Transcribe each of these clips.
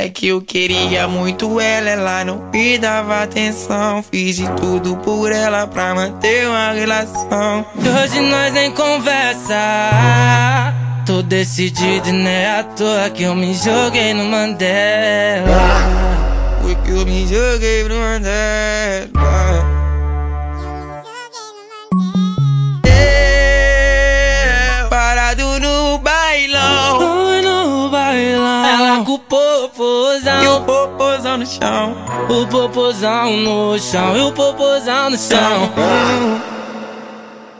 É que eu queria muito ela, ela não me dava atenção. Fiz de tudo por ela pra manter uma relação. E hoje nós nem conversa. Tô decidido, né? À toa que eu me joguei no Mandela. Foi que eu me joguei no Mandela. No chão. O popozão no chão. E o popozão no chão.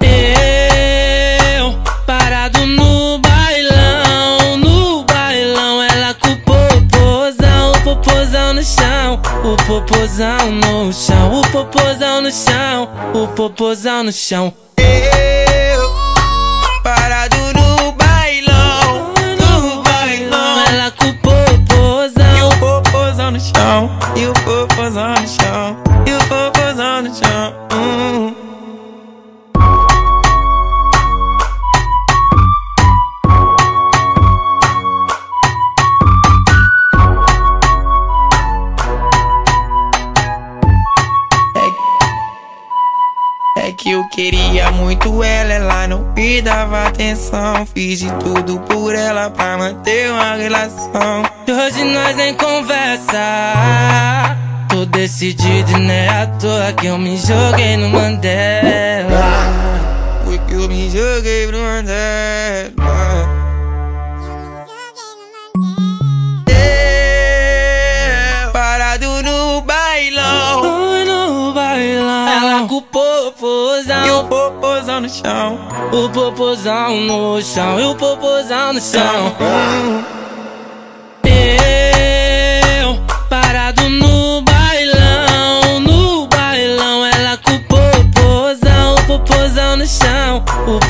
Eu parado no bailão. No bailão. Ela com o popozão. O popozão no chão. O popozão no chão. O popozão no chão. O popozão no chão. Eu parado Hum. É que eu queria muito ela, ela não me dava atenção. Fiz de tudo por ela pra manter uma relação. Hoje nós nem conversa. Tô decidido, né? À toa que eu me joguei no Mandela. Foi que eu me joguei pro Mandela. É, Parado no bailão. Oi, no bailão. Ela com o E o popozão. popozão no chão. O popozão no chão. E o popozão no chão.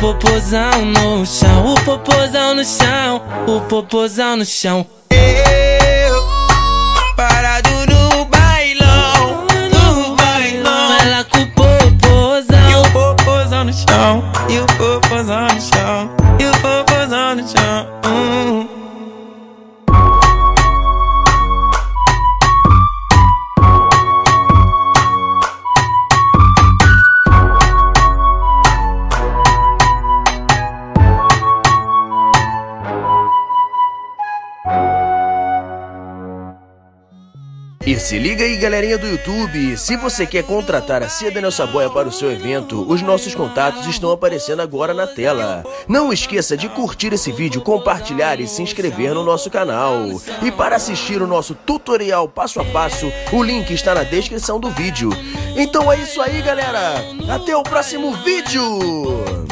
Popozão no chão. O popozão no chão. O popozão no chão. Eu parado no bailão. No bailão. Ela com o popozão. E o popozão no chão. E o popozão no chão. E se liga aí, galerinha do YouTube, se você quer contratar a Cia Daniel Saboia para o seu evento, os nossos contatos estão aparecendo agora na tela. Não esqueça de curtir esse vídeo, compartilhar e se inscrever no nosso canal. E para assistir o nosso tutorial passo a passo, o link está na descrição do vídeo. Então é isso aí, galera. Até o próximo vídeo.